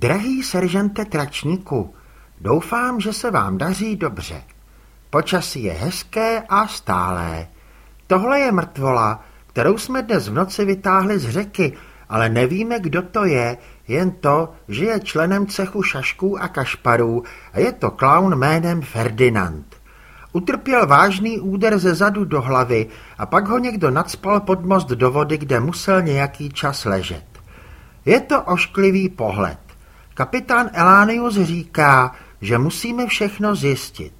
Drahý seržante Tračníku, doufám, že se vám daří dobře. Počasí je hezké a stálé. Tohle je mrtvola, kterou jsme dnes v noci vytáhli z řeky, ale nevíme, kdo to je, jen to, že je členem cechu šašků a kašparů a je to klaun jménem Ferdinand. Utrpěl vážný úder ze zadu do hlavy a pak ho někdo nadspal pod most do vody, kde musel nějaký čas ležet. Je to ošklivý pohled. Kapitán Elánius říká, že musíme všechno zjistit.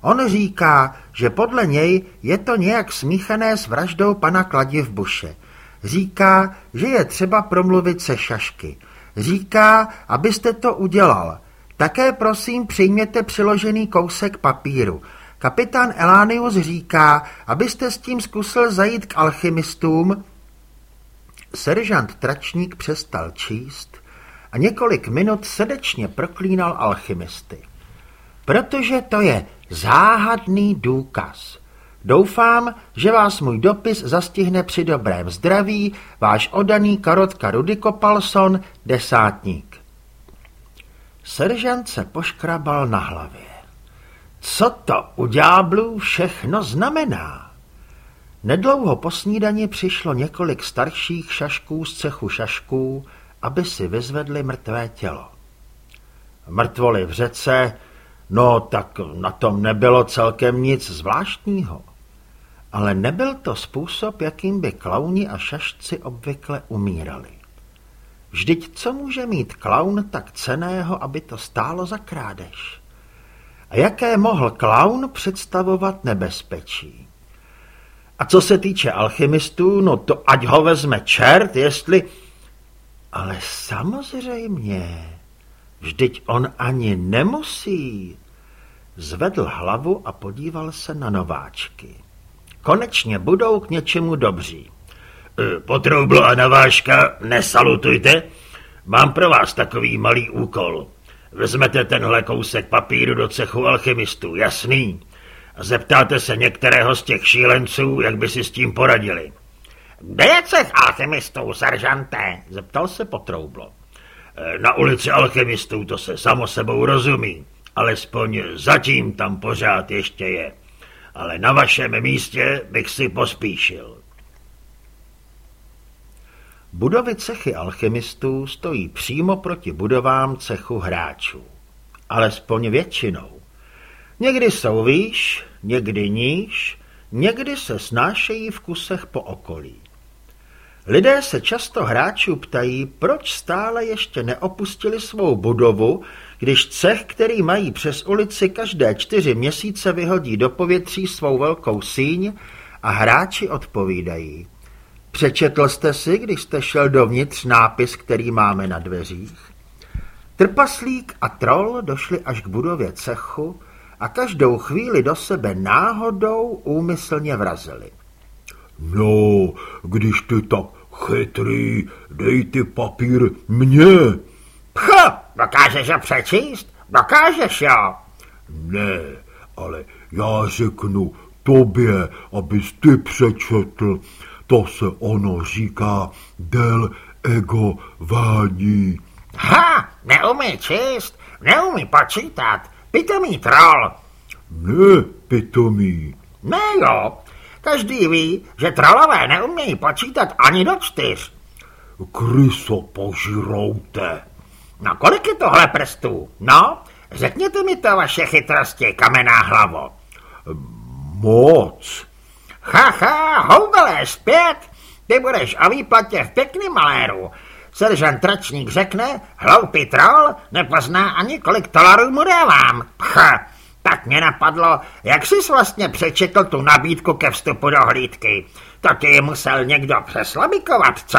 On říká, že podle něj je to nějak smíchané s vraždou pana Buše. Říká, že je třeba promluvit se šašky. Říká, abyste to udělal. Také prosím přijměte přiložený kousek papíru. Kapitán Elánius říká, abyste s tím zkusil zajít k alchymistům. Seržant Tračník přestal číst a několik minut srdečně proklínal alchymisty. Protože to je záhadný důkaz. Doufám, že vás můj dopis zastihne při dobrém zdraví, váš odaný karotka Rudy Kopalson, desátník. Seržant se poškrabal na hlavě. Co to u ďáblů všechno znamená? Nedlouho po snídani přišlo několik starších šašků z cechu šašků, aby si vyzvedli mrtvé tělo. Mrtvoli v řece, no tak na tom nebylo celkem nic zvláštního. Ale nebyl to způsob, jakým by klauni a šašci obvykle umírali. Vždyť co může mít klaun tak ceného, aby to stálo za krádež? A jaké mohl klaun představovat nebezpečí? A co se týče alchymistů, no to ať ho vezme čert, jestli... Ale samozřejmě, vždyť on ani nemusí. Zvedl hlavu a podíval se na nováčky. Konečně budou k něčemu dobří. E, Potroublo a navážka, nesalutujte. Mám pro vás takový malý úkol. Vezmete tenhle kousek papíru do cechu alchymistů, jasný? A zeptáte se některého z těch šílenců, jak by si s tím poradili. Kde je cech alchymistů, seržante? Zeptal se Potroublo. E, na ulici alchymistů to se samo sebou rozumí. Alespoň zatím tam pořád ještě je. Ale na vašem místě bych si pospíšil. Budovy cechy alchymistů stojí přímo proti budovám cechu hráčů. Alespoň většinou. Někdy jsou výš, někdy níž, někdy se snášejí v kusech po okolí. Lidé se často hráčů ptají, proč stále ještě neopustili svou budovu, když cech, který mají přes ulici každé čtyři měsíce vyhodí do povětří svou velkou síň a hráči odpovídají. Přečetl jste si, když jste šel dovnitř nápis, který máme na dveřích? Trpaslík a troll došli až k budově cechu a každou chvíli do sebe náhodou úmyslně vrazili. No, když ty tak chytrý, dej ty papír mně. Pcha, dokážeš ho přečíst? Dokážeš jo? Ne, ale já řeknu tobě, abys ty přečetl. To se ono říká del ego vání. Ha, neumí číst, neumí počítat, pitomý troll. Ne, pitomý. Ne jo, každý ví, že trolové neumějí počítat ani do čtyř. Kryso požiroute. No kolik je tohle prstů? No, řekněte mi to vaše chytrosti, kamená hlavo. Moc. Ha, ha, houbelé, zpět! Ty budeš o výplatě v pěkným maléru. Seržant Tračník řekne, hloupý troll nepozná ani kolik dolarů mu dávám. Pcha, tak mě napadlo, jak jsi vlastně přečetl tu nabídku ke vstupu do hlídky. To ti musel někdo přeslabikovat, co?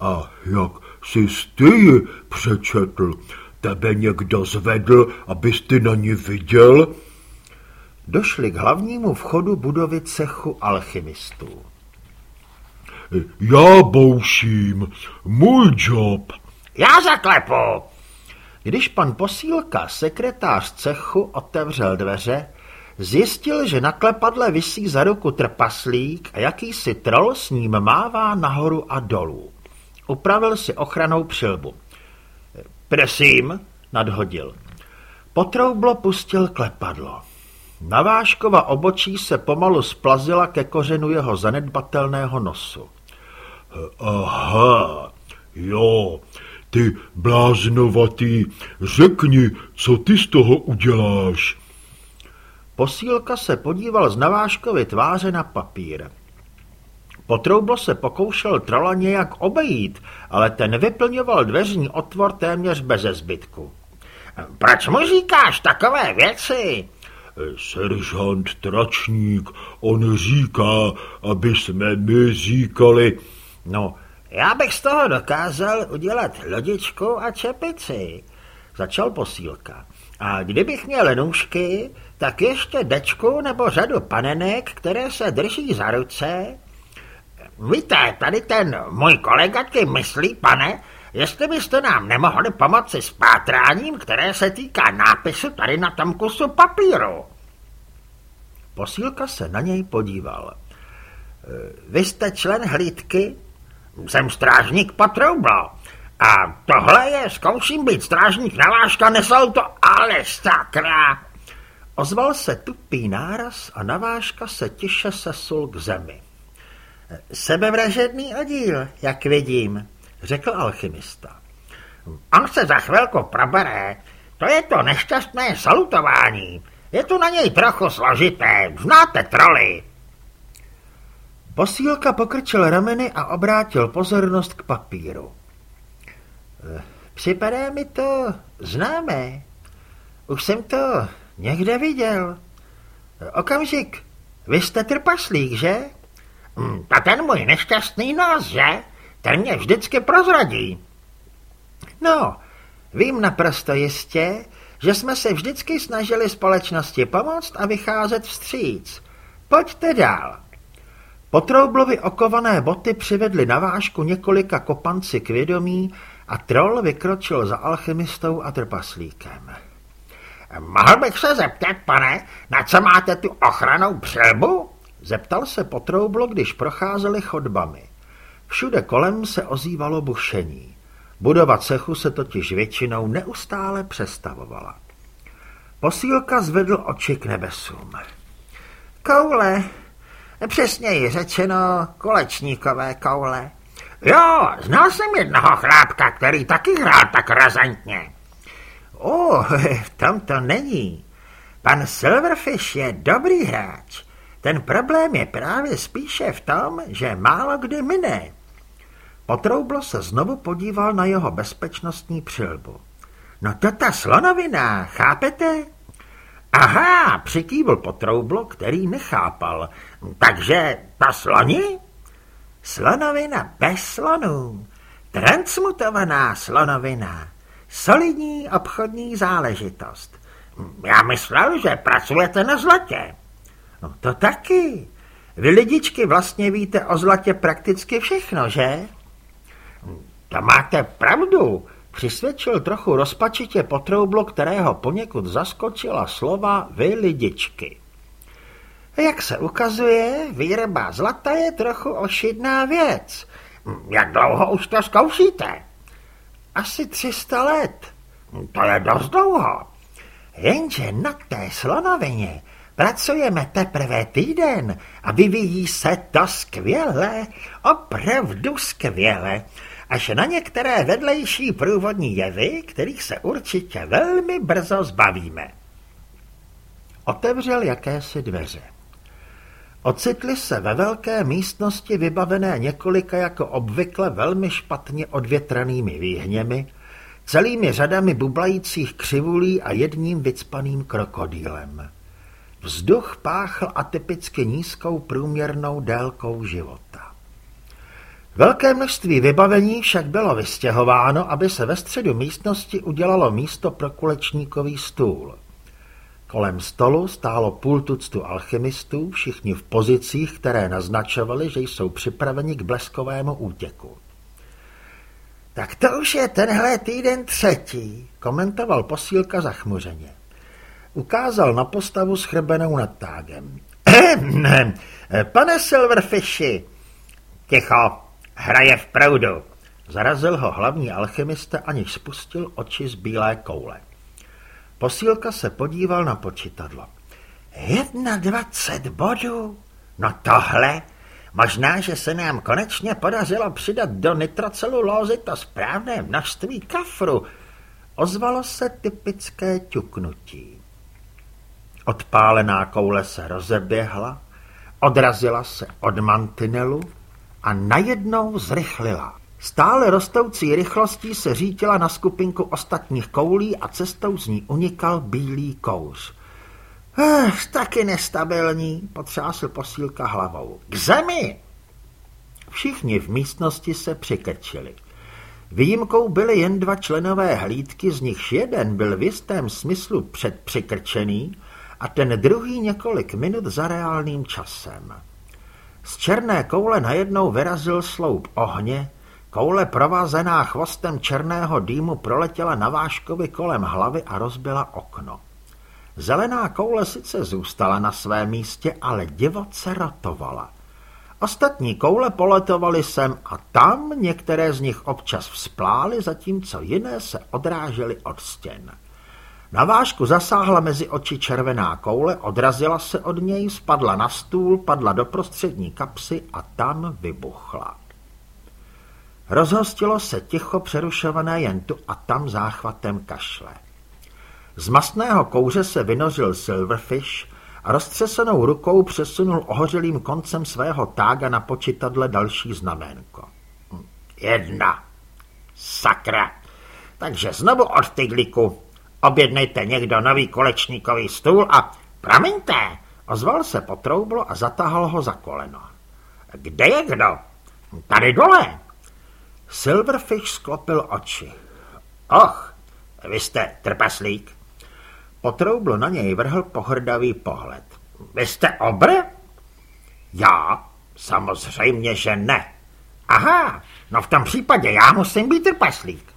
A jak jsi ty ji přečetl? Tebe někdo zvedl, abys ty na ní viděl? došli k hlavnímu vchodu budovy cechu alchymistů. Já bouším, můj job. Já zaklepu. Když pan posílka, sekretář cechu, otevřel dveře, zjistil, že na klepadle visí za ruku trpaslík a jakýsi troll s ním mává nahoru a dolů. Upravil si ochranou přilbu. Prosím, nadhodil. Potroublo pustil klepadlo. Naváškova obočí se pomalu splazila ke kořenu jeho zanedbatelného nosu. Aha, jo, ty bláznovatý, řekni, co ty z toho uděláš. Posílka se podíval z naváškovy tváře na papír. Potroublo se pokoušel trola nějak obejít, ale ten vyplňoval dveřní otvor téměř beze zbytku. Proč mu říkáš takové věci? Seržant Tračník, on říká, aby jsme my říkali. No, já bych z toho dokázal udělat lodičku a čepici, začal posílka. A kdybych měl nůžky, tak ještě dečku nebo řadu panenek, které se drží za ruce. Víte, tady ten můj kolega tím myslí, pane, jestli byste nám nemohli pomoci s pátráním, které se týká nápisu tady na tom kusu papíru. Posílka se na něj podíval. Vy jste člen hlídky? Jsem strážník Patroublo. A tohle je, zkouším být strážník na váška, nesou to ale sakra. Ozval se tupý náraz a navážka se tiše sesul k zemi. Sebevražedný oddíl, jak vidím, řekl alchymista. On se za chvilku probere. To je to nešťastné salutování. Je to na něj trochu složité. Znáte troly. Posílka pokrčil rameny a obrátil pozornost k papíru. Připadá mi to známé. Už jsem to někde viděl. Okamžik, vy jste trpaslík, že? Hmm, a ten můj nešťastný nos, že? Ten mě vždycky prozradí. No, vím naprosto jistě, že jsme se vždycky snažili společnosti pomoct a vycházet vstříc. Pojďte dál. Potroublovi okované boty přivedly na vážku několika kopanci k vědomí a troll vykročil za alchymistou a trpaslíkem. Mohl bych se zeptat, pane, na co máte tu ochranou přilbu? Zeptal se Potroublo, když procházeli chodbami. Všude kolem se ozývalo bušení. Budova cechu se totiž většinou neustále přestavovala. Posílka zvedl oči k nebesům. Koule, přesněji řečeno kolečníkové koule. Jo, znal jsem jednoho chlápka, který taky hrál tak razantně. O, v tom to není. Pan Silverfish je dobrý hráč. Ten problém je právě spíše v tom, že málo kdy mine. Potroublo se znovu podíval na jeho bezpečnostní přilbu. No to ta slonovina, chápete? Aha, přikývl Potroublo, který nechápal. Takže ta sloni? Slonovina bez slonů. Transmutovaná slonovina. Solidní obchodní záležitost. Já myslel, že pracujete na zlatě. No to taky. Vy lidičky vlastně víte o zlatě prakticky všechno, že? To máte pravdu, přisvědčil trochu rozpačitě potroublo, kterého poněkud zaskočila slova vy lidičky. Jak se ukazuje, výroba zlata je trochu ošidná věc. Jak dlouho už to zkoušíte? Asi 300 let. To je dost dlouho. Jenže na té slonovině pracujeme teprve týden a vyvíjí se to skvěle, opravdu skvěle, až na některé vedlejší průvodní jevy, kterých se určitě velmi brzo zbavíme. Otevřel jakési dveře. Ocitli se ve velké místnosti vybavené několika jako obvykle velmi špatně odvětranými výhněmi, celými řadami bublajících křivulí a jedním vycpaným krokodýlem. Vzduch páchl atypicky nízkou průměrnou délkou života. Velké množství vybavení však bylo vystěhováno, aby se ve středu místnosti udělalo místo pro kulečníkový stůl. Kolem stolu stálo půl tuctu alchymistů, všichni v pozicích, které naznačovaly, že jsou připraveni k bleskovému útěku. Tak to už je tenhle týden třetí, komentoval posílka zachmuřeně. Ukázal na postavu schrbenou nad tágem. Pane Silverfishi, ticho, hraje v proudu. Zarazil ho hlavní alchymista, aniž spustil oči z bílé koule. Posílka se podíval na počítadlo. Jedna dvacet bodů? No tohle? Možná, že se nám konečně podařilo přidat do nitrocelulózy to správné množství kafru. Ozvalo se typické ťuknutí. Odpálená koule se rozeběhla, odrazila se od mantinelu a najednou zrychlila. Stále rostoucí rychlostí se řítila na skupinku ostatních koulí a cestou z ní unikal bílý kouř. Ech, taky nestabilní, potřásl posílka hlavou. K zemi! Všichni v místnosti se přikrčili. Výjimkou byly jen dva členové hlídky, z nichž jeden byl v jistém smyslu předpřikrčený a ten druhý několik minut za reálným časem. Z černé koule najednou vyrazil sloup ohně, koule provázená chvostem černého dýmu proletěla na váškovi kolem hlavy a rozbila okno. Zelená koule sice zůstala na svém místě, ale divoce rotovala. Ostatní koule poletovaly sem a tam, některé z nich občas vzplály, zatímco jiné se odrážely od stěn. Na vážku zasáhla mezi oči červená koule, odrazila se od něj, spadla na stůl, padla do prostřední kapsy a tam vybuchla. Rozhostilo se ticho přerušované jen tu a tam záchvatem kašle. Z mastného kouře se vynořil Silverfish a roztřesenou rukou přesunul ohořelým koncem svého tága na počítadle další znamenko. Jedna. Sakra. Takže znovu od tygliku. Objednejte někdo nový kolečníkový stůl a... Promiňte, ozval se potroublo a zatáhl ho za koleno. Kde je kdo? Tady dole. Silverfish sklopil oči. Och, vy jste trpaslík. Potroublo na něj vrhl pohrdavý pohled. Vy jste obr? Já? Samozřejmě, že ne. Aha, no v tom případě já musím být trpaslík.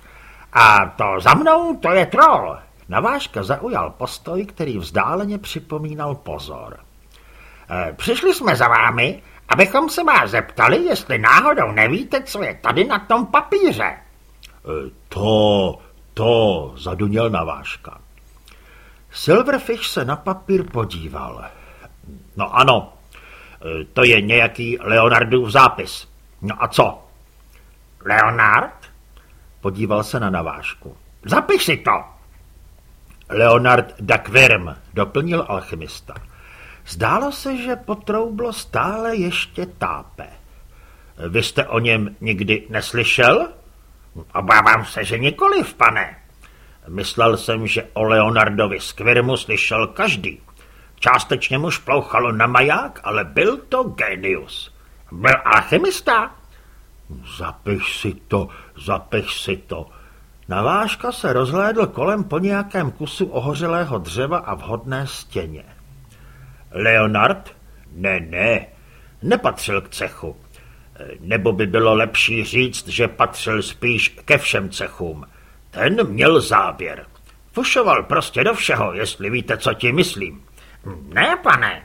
A to za mnou, to je troll. Navážka zaujal postoj, který vzdáleně připomínal pozor. E, přišli jsme za vámi, abychom se vás zeptali, jestli náhodou nevíte, co je tady na tom papíře. E, to, to, zaduněl Navážka. Silverfish se na papír podíval. No ano, e, to je nějaký Leonardův zápis. No a co? Leonard? Podíval se na navážku. Zapiš si to. Leonard Dakvirm, doplnil alchymista. Zdálo se, že potroublo stále ještě tápe. Vy jste o něm nikdy neslyšel? Obávám se, že nikoliv, pane. Myslel jsem, že o Leonardovi Skvirmu slyšel každý. Částečně mu šplouchalo na maják, ale byl to genius. Byl alchymista? Zapiš si to, zapiš si to. Navážka se rozhlédl kolem po nějakém kusu ohořelého dřeva a vhodné stěně. Leonard? Ne, ne, nepatřil k cechu. Nebo by bylo lepší říct, že patřil spíš ke všem cechům. Ten měl záběr. Fušoval prostě do všeho, jestli víte, co ti myslím. Ne, pane.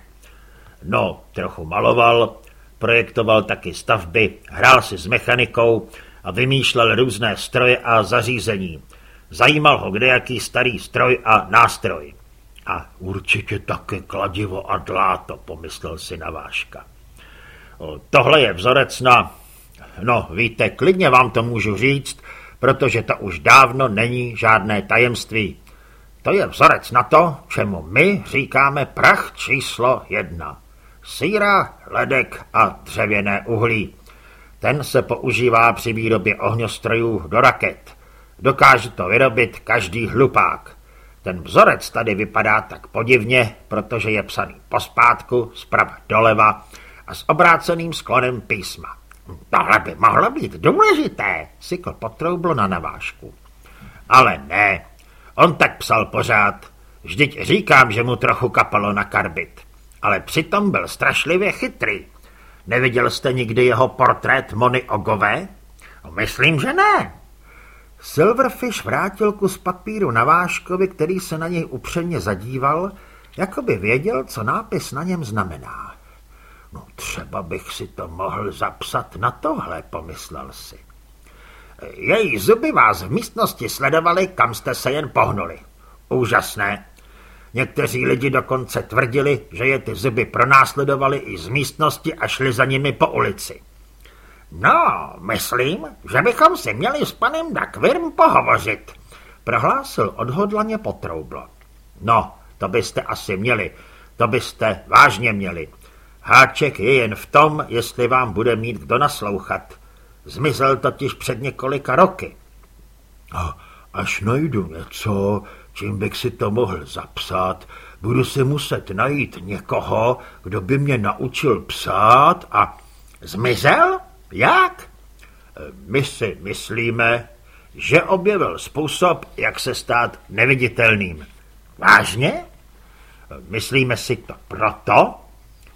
No, trochu maloval, projektoval taky stavby, hrál si s mechanikou a vymýšlel různé stroje a zařízení. Zajímal ho kdejaký starý stroj a nástroj. A určitě také kladivo a dláto, pomyslel si Naváška. Tohle je vzorec na... No, víte, klidně vám to můžu říct, protože to už dávno není žádné tajemství. To je vzorec na to, čemu my říkáme prach číslo jedna. Síra, ledek a dřevěné uhlí. Ten se používá při výrobě ohňostrojů do raket. Dokáže to vyrobit každý hlupák. Ten vzorec tady vypadá tak podivně, protože je psaný pospátku, zprava doleva a s obráceným sklonem písma. Tohle by mohlo být důležité, sykl potroublo na navážku. Ale ne, on tak psal pořád. Vždyť říkám, že mu trochu kapalo na karbit. Ale přitom byl strašlivě chytrý. Neviděl jste nikdy jeho portrét Mony Ogové? Myslím, že ne. Silverfish vrátil kus papíru na váškovi, který se na něj upřeně zadíval, jako by věděl, co nápis na něm znamená. No třeba bych si to mohl zapsat na tohle, pomyslel si. Její zuby vás v místnosti sledovali, kam jste se jen pohnuli. Úžasné. Někteří lidi dokonce tvrdili, že je ty zuby pronásledovali i z místnosti a šli za nimi po ulici. No, myslím, že bychom si měli s panem Dakvirm pohovořit, prohlásil odhodlaně potroublo. No, to byste asi měli, to byste vážně měli. Háček je jen v tom, jestli vám bude mít kdo naslouchat. Zmizel totiž před několika roky. A až najdu něco, čím bych si to mohl zapsat, budu si muset najít někoho, kdo by mě naučil psát a... Zmizel? Jak? My si myslíme, že objevil způsob, jak se stát neviditelným. Vážně? Myslíme si to proto,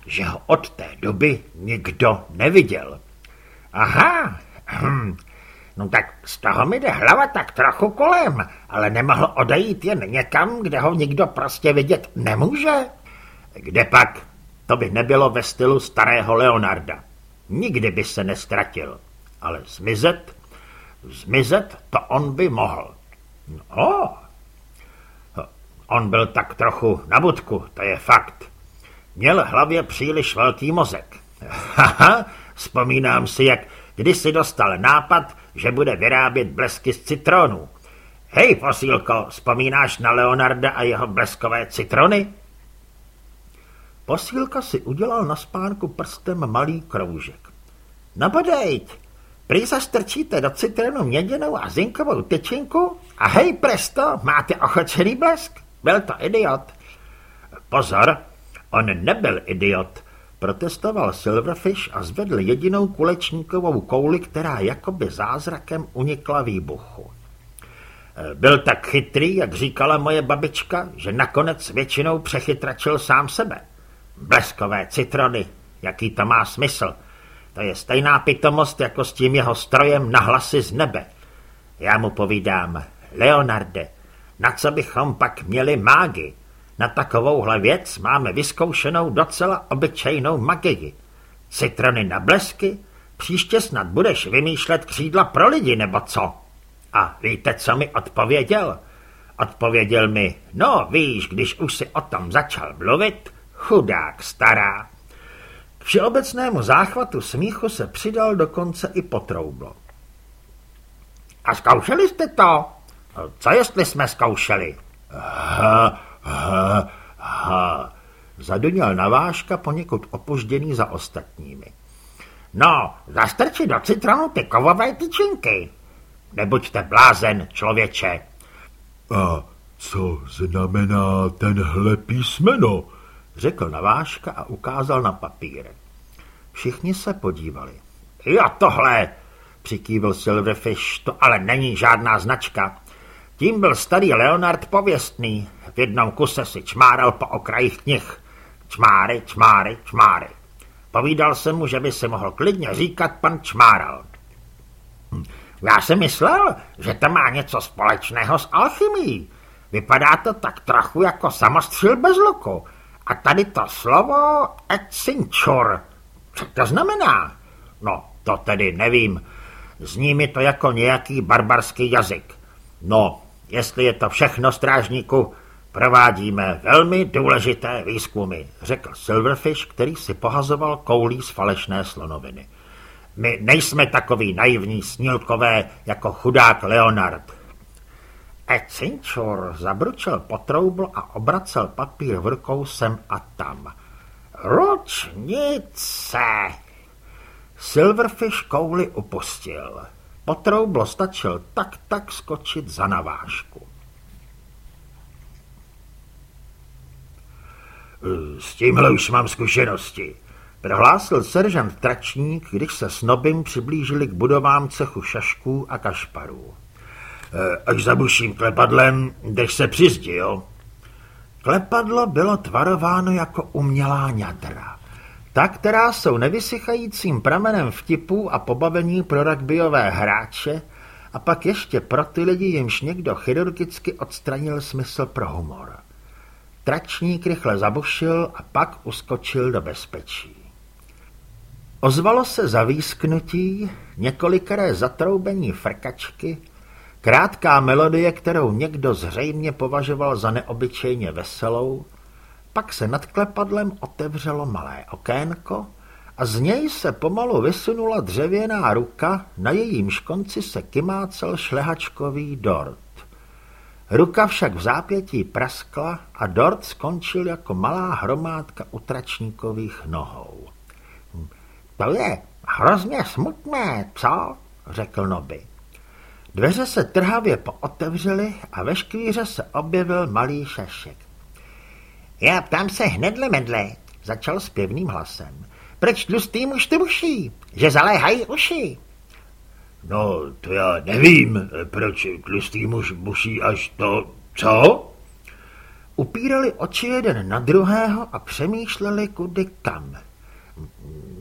že ho od té doby nikdo neviděl. Aha, hm. no tak z toho mi jde hlava tak trochu kolem, ale nemohl odejít jen někam, kde ho nikdo prostě vidět nemůže. Kde pak? To by nebylo ve stylu starého Leonarda. Nikdy by se nestratil. Ale zmizet? Zmizet to on by mohl. No, On byl tak trochu na budku, to je fakt. Měl hlavě příliš velký mozek. Haha, vzpomínám si, jak kdysi dostal nápad, že bude vyrábět blesky z citronů. Hej, posílko, vzpomínáš na Leonarda a jeho bleskové citrony? Posílka si udělal na spánku prstem malý kroužek. Nabodejť, no prý strčíte do citronu měděnou a zinkovou tyčinku a hej presto, máte ochočený blesk. Byl to idiot. Pozor, on nebyl idiot, protestoval Silverfish a zvedl jedinou kulečníkovou kouli, která jakoby zázrakem unikla výbuchu. Byl tak chytrý, jak říkala moje babička, že nakonec většinou přechytračil sám sebe. Bleskové citrony, jaký to má smysl. To je stejná pitomost jako s tím jeho strojem na hlasy z nebe. Já mu povídám, Leonarde, na co bychom pak měli mágy? Na takovouhle věc máme vyzkoušenou docela obyčejnou magii. Citrony na blesky? Příště snad budeš vymýšlet křídla pro lidi, nebo co? A víte, co mi odpověděl? Odpověděl mi, no víš, když už si o tom začal mluvit, chudák stará. K všeobecnému záchvatu smíchu se přidal dokonce i potroublo. A zkoušeli jste to? Co jestli jsme zkoušeli? Ha, ha, ha. Zadoněl navážka poněkud opožděný za ostatními. No, zastrči do citronu ty kovové tyčinky. Nebuďte blázen, člověče. A co znamená tenhle písmeno? Řekl navážka a ukázal na papír. Všichni se podívali. Jo, tohle, přikývil Silverfish, to ale není žádná značka. Tím byl starý Leonard pověstný. V jednom kuse si čmáral po okrajích knih. Čmáry, čmáry, čmáry. Povídal jsem mu, že by si mohl klidně říkat pan Čmáral. Já jsem myslel, že to má něco společného s alchymií. Vypadá to tak trochu jako samostřil bez luku. A tady to slovo etcinčur. Co to znamená? No, to tedy nevím. Zní mi to jako nějaký barbarský jazyk. No, Jestli je to všechno, strážníku, provádíme velmi důležité výzkumy, řekl Silverfish, který si pohazoval koulí z falešné slonoviny. My nejsme takový naivní snílkové jako chudák Leonard. E cinčur zabručel potroubl a obracel papír v rukou sem a tam. Ručnice! Silverfish kouli upustil. Potroublo stačil tak tak skočit za navážku. S tímhle už mám zkušenosti, prohlásil seržant Tračník, když se s Nobym přiblížili k budovám cechu šašků a kašparů. E, až zabuším klepadlem, jdeš se přizdi, jo? Klepadlo bylo tvarováno jako umělá ňadra. Ta, která jsou nevysychajícím pramenem vtipů a pobavení pro rugbyové hráče a pak ještě pro ty lidi, jimž někdo chirurgicky odstranil smysl pro humor. Tračník rychle zabušil a pak uskočil do bezpečí. Ozvalo se zavísknutí, několikeré zatroubení frkačky, krátká melodie, kterou někdo zřejmě považoval za neobyčejně veselou, pak se nad klepadlem otevřelo malé okénko a z něj se pomalu vysunula dřevěná ruka, na jejím konci se kymácel šlehačkový dort. Ruka však v zápětí praskla a dort skončil jako malá hromádka utračníkových nohou. To je hrozně smutné, co? řekl Noby. Dveře se trhavě pootevřely a ve škvíře se objevil malý šašek. Já ptám se hnedle medle, začal zpěvným hlasem. Proč tlustý muž ty uší? Že zaléhají uši? No, to já nevím, proč tlustý muž buší až to... Co? Upírali oči jeden na druhého a přemýšleli kudy kam.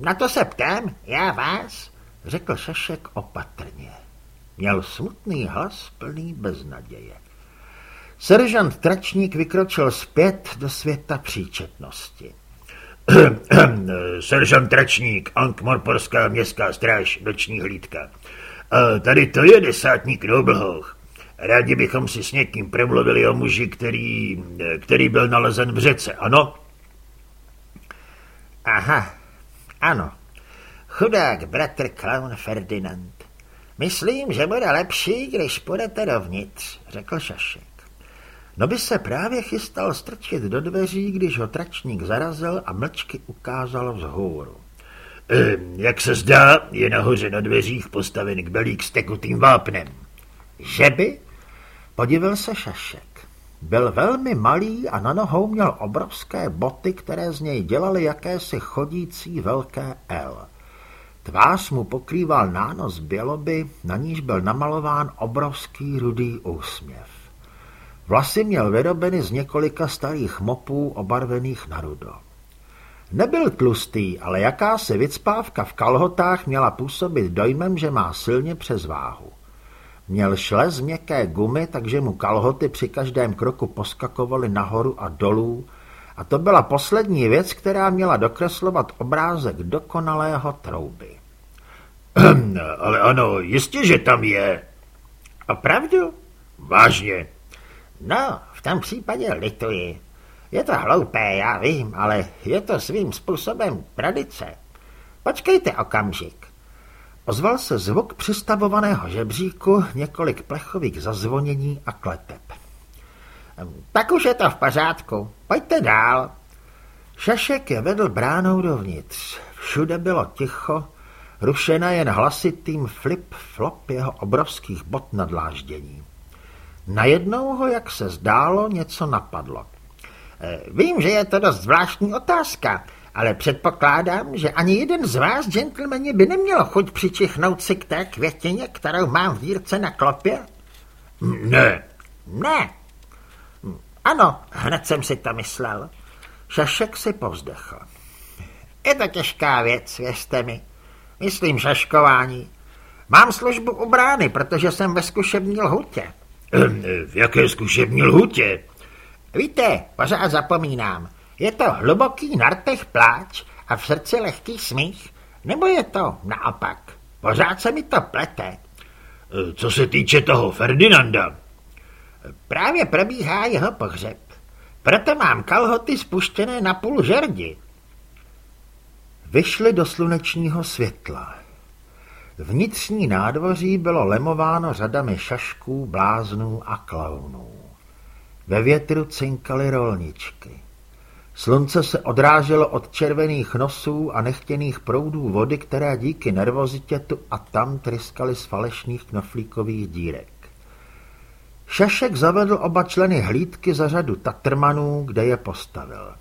Na to se ptám, já vás, řekl Šašek opatrně. Měl smutný hlas plný beznaděje. Seržant Tračník vykročil zpět do světa příčetnosti. Seržant Tračník, Ankmorporská městská stráž, noční hlídka. A tady to je desátník Noblhoch. Rádi bychom si s někým promluvili o muži, který, který byl nalezen v řece, ano? Aha, ano. Chudák bratr Klaun Ferdinand. Myslím, že bude lepší, když půjdete dovnitř, řekl Šašek. No by se právě chystal strčit do dveří, když ho tračník zarazil a mlčky ukázal vzhůru. E, jak se zdá, je nahoře na dveřích postaven kbelík s tekutým vápnem. Že by? Se Šašek. Byl velmi malý a na nohou měl obrovské boty, které z něj dělaly jakési chodící velké L. Tvář mu pokrýval nános běloby, na níž byl namalován obrovský rudý úsměv. Vlasy měl vyrobeny z několika starých mopů obarvených na rudo. Nebyl tlustý, ale jakási vycpávka v kalhotách měla působit dojmem, že má silně přes váhu. Měl šles měkké gumy, takže mu kalhoty při každém kroku poskakovaly nahoru a dolů a to byla poslední věc, která měla dokreslovat obrázek dokonalého trouby. Ale ano, jistě, že tam je. Opravdu? Vážně. No, v tom případě lituji. Je to hloupé, já vím, ale je to svým způsobem tradice. Počkejte okamžik. Ozval se zvuk přistavovaného žebříku, několik plechových zazvonění a kleteb. Tak už je to v pořádku. Pojďte dál. Šašek je vedl bránou dovnitř. Všude bylo ticho, rušena jen hlasitým flip-flop jeho obrovských bot na dláždění. Najednou ho, jak se zdálo, něco napadlo. E, vím, že je to dost zvláštní otázka, ale předpokládám, že ani jeden z vás, gentlemani, by neměl chuť přičichnout si k té květině, kterou mám v dírce na klopě? Ne. Ne. Ano, hned jsem si to myslel. Šašek si povzdechl. Je to těžká věc, věřte mi. Myslím šaškování. Mám službu u brány, protože jsem ve zkušební lhutě. V jaké zkušební lhutě? Víte, pořád zapomínám. Je to hluboký nartech pláč a v srdci lehký smích? Nebo je to naopak? Pořád se mi to plete. Co se týče toho Ferdinanda? Právě probíhá jeho pohřeb. Proto mám kalhoty spuštěné na půl žerdi. Vyšli do slunečního světla. Vnitřní nádvoří bylo lemováno řadami šašků, bláznů a klaunů. Ve větru cinkaly rolničky. Slunce se odráželo od červených nosů a nechtěných proudů vody, které díky nervozitě tu a tam tryskaly z falešných knoflíkových dírek. Šašek zavedl oba členy hlídky za řadu tatrmanů, kde je postavil.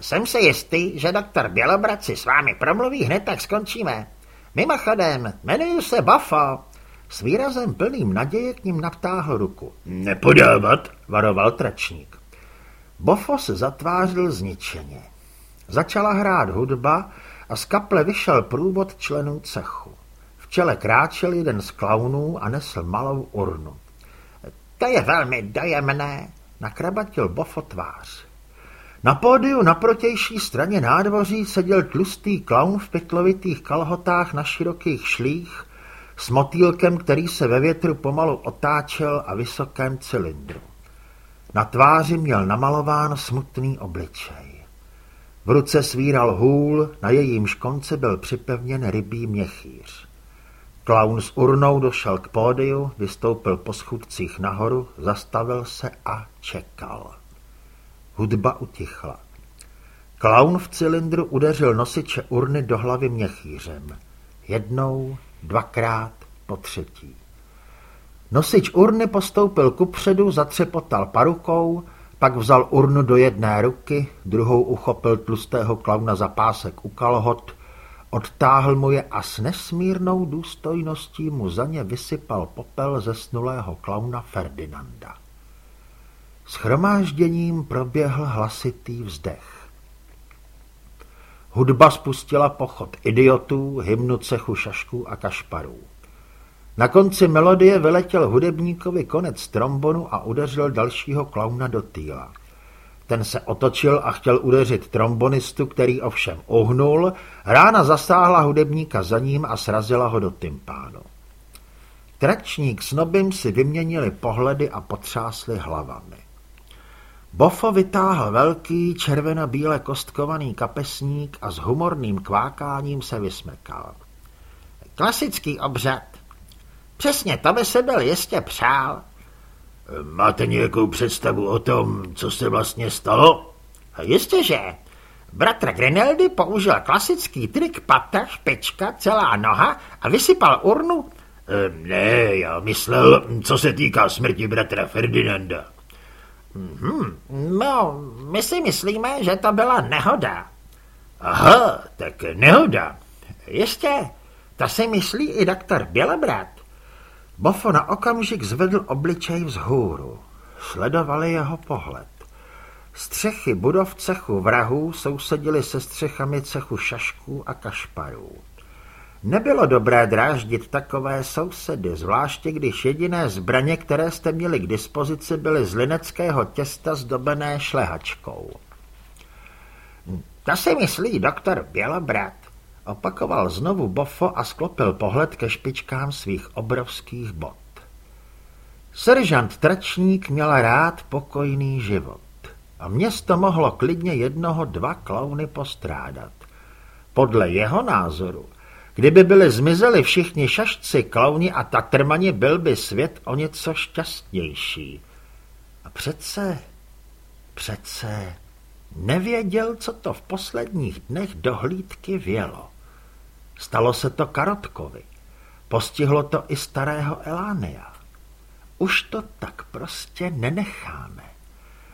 Jsem se jistý, že doktor Bělobrat si s vámi promluví hned, tak skončíme. Mimochodem, jmenuji se Bafo. S výrazem plným naděje k ním naptáhl ruku. Nepodávat, varoval tračník. Bofo se zatvářil zničeně. Začala hrát hudba a z kaple vyšel průvod členů cechu. V čele kráčel jeden z klaunů a nesl malou urnu. To je velmi dojemné, nakrabatil Bofo tvář. Na pódiu na protější straně nádvoří seděl tlustý klaun v pytlovitých kalhotách na širokých šlích s motýlkem, který se ve větru pomalu otáčel a vysokém cylindru. Na tváři měl namalován smutný obličej. V ruce svíral hůl, na jejímž konci byl připevněn rybí měchýř. Klaun s urnou došel k pódiu, vystoupil po schůdcích nahoru, zastavil se a čekal. Hudba utichla. Klaun v cylindru udeřil nosiče urny do hlavy měchýřem. Jednou, dvakrát, po třetí. Nosič urny postoupil kupředu, zatřepotal parukou, pak vzal urnu do jedné ruky, druhou uchopil tlustého klauna za pásek u kalhot, odtáhl mu je a s nesmírnou důstojností mu za ně vysypal popel ze snulého klauna Ferdinanda. Schromážděním proběhl hlasitý vzdech. Hudba spustila pochod idiotů, hymnu cechu šašků a kašparů. Na konci melodie vyletěl hudebníkovi konec trombonu a udeřil dalšího klauna do týla. Ten se otočil a chtěl udeřit trombonistu, který ovšem uhnul, rána zasáhla hudebníka za ním a srazila ho do tympánu. Tračník s Nobim si vyměnili pohledy a potřásli hlavami. Bofo vytáhl velký červeno-bíle kostkovaný kapesník a s humorným kvákáním se vysmekal. Klasický obřad. Přesně to by se byl jistě přál. Máte nějakou představu o tom, co se vlastně stalo? Jistěže. Bratr Grineldy použil klasický trik pata, špička, celá noha a vysypal urnu. Ne, já myslel, co se týká smrti bratra Ferdinanda. Hmm, no, my si myslíme, že to byla nehoda. Aha, tak nehoda. Ještě, to si myslí i doktor Bělebrat. Bofo na okamžik zvedl obličej vzhůru. Sledovali jeho pohled. Střechy budov cechu vrahů sousedily se střechami cechu šašků a kašparů. Nebylo dobré dráždit takové sousedy, zvláště když jediné zbraně, které jste měli k dispozici, byly z lineckého těsta zdobené šlehačkou. To si myslí doktor Bělobrat, opakoval znovu Bofo a sklopil pohled ke špičkám svých obrovských bot. Seržant Tračník měl rád pokojný život a město mohlo klidně jednoho dva klauny postrádat. Podle jeho názoru Kdyby byli zmizeli všichni šašci, klauni a tatrmani, byl by svět o něco šťastnější. A přece, přece nevěděl, co to v posledních dnech dohlídky vělo. Stalo se to Karotkovi. Postihlo to i starého Elánia. Už to tak prostě nenecháme.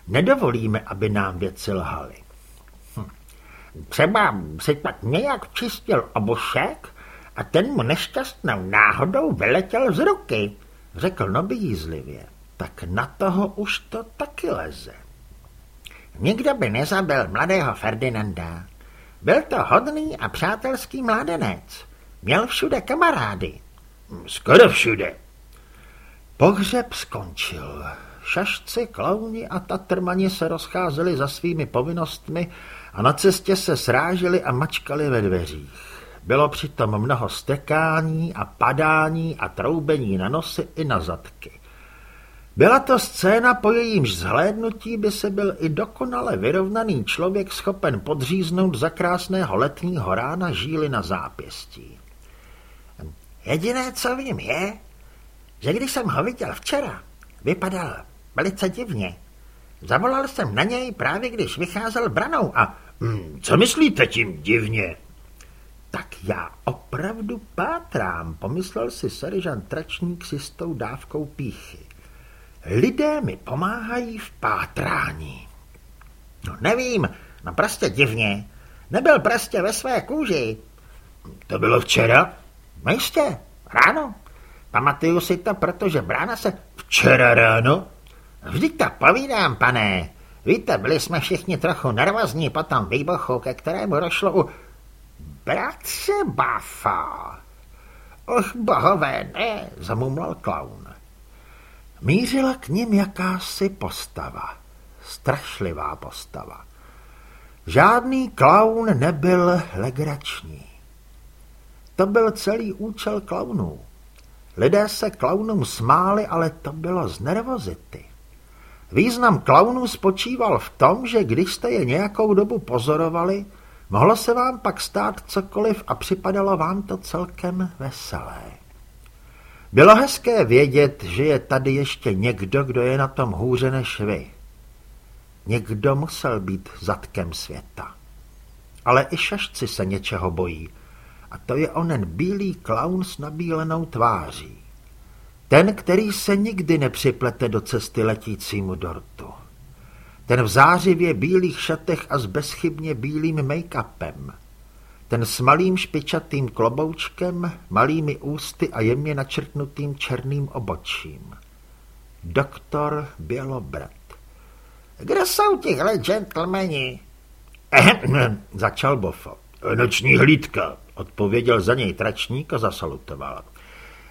Nedovolíme, aby nám věci lhaly. Hm. Třeba si tak nějak čistil obušek a ten mu nešťastnou náhodou vyletěl z ruky, řekl Noby jízlivě. Tak na toho už to taky leze. Nikdo by nezabil mladého Ferdinanda. Byl to hodný a přátelský mládenec. Měl všude kamarády. Skoro všude. Pohřeb skončil. Šašci, klauni a tatrmani se rozcházeli za svými povinnostmi a na cestě se sráželi a mačkali ve dveřích. Bylo přitom mnoho stekání a padání a troubení na nosy i na zadky. Byla to scéna, po jejímž zhlédnutí by se byl i dokonale vyrovnaný člověk schopen podříznout za krásného letního rána žíly na zápěstí. Jediné, co vím, je, že když jsem ho viděl včera, vypadal velice divně. Zavolal jsem na něj právě, když vycházel branou a... Hmm, co myslíte tím divně? Tak já opravdu pátrám, pomyslel si seržant Tračník s jistou dávkou píchy. Lidé mi pomáhají v pátrání. No nevím, no prostě divně. Nebyl prostě ve své kůži. To bylo včera? No jistě, ráno. Pamatuju si to, protože brána se... Včera ráno? Vždyť to povídám, pane. Víte, byli jsme všichni trochu nervozní po tom výbuchu, ke kterému došlo u Bratře Bafa. Och, bohové, ne, zamumlal klaun. Mířila k ním jakási postava. Strašlivá postava. Žádný klaun nebyl legrační. To byl celý účel klaunů. Lidé se klaunům smáli, ale to bylo z nervozity. Význam klaunů spočíval v tom, že když jste je nějakou dobu pozorovali, mohlo se vám pak stát cokoliv a připadalo vám to celkem veselé. Bylo hezké vědět, že je tady ještě někdo, kdo je na tom hůře než vy. Někdo musel být zadkem světa. Ale i šašci se něčeho bojí. A to je onen bílý klaun s nabílenou tváří. Ten, který se nikdy nepřiplete do cesty letícímu dortu. Ten v zářivě bílých šatech a s bezchybně bílým make-upem. Ten s malým špičatým kloboučkem, malými ústy a jemně načrtnutým černým obočím. Doktor Bělobrat. Kde jsou tihle gentlemani? Začal Bofo. Noční hlídka, odpověděl za něj tračník a zasalutoval.